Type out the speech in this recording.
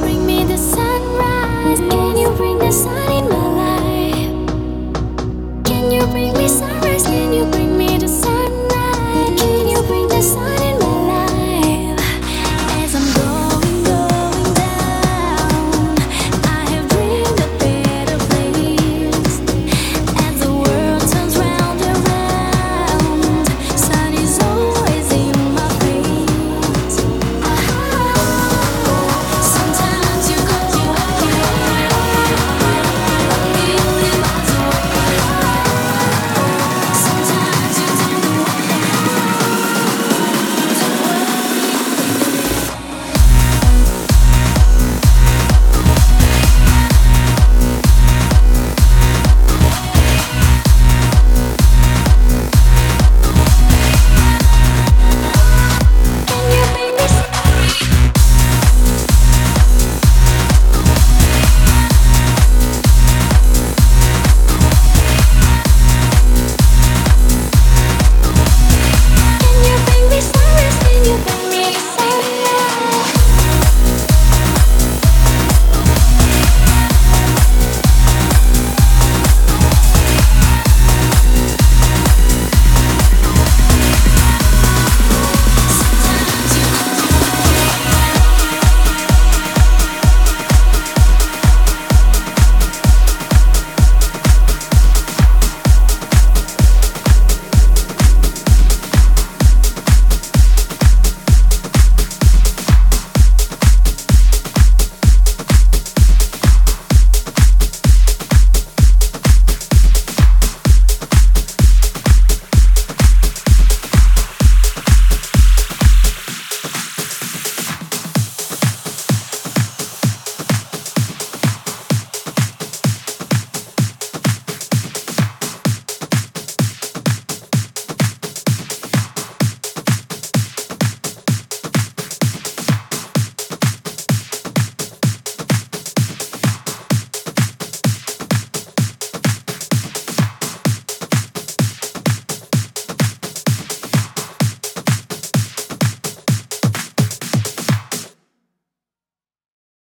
bring me the sunrise?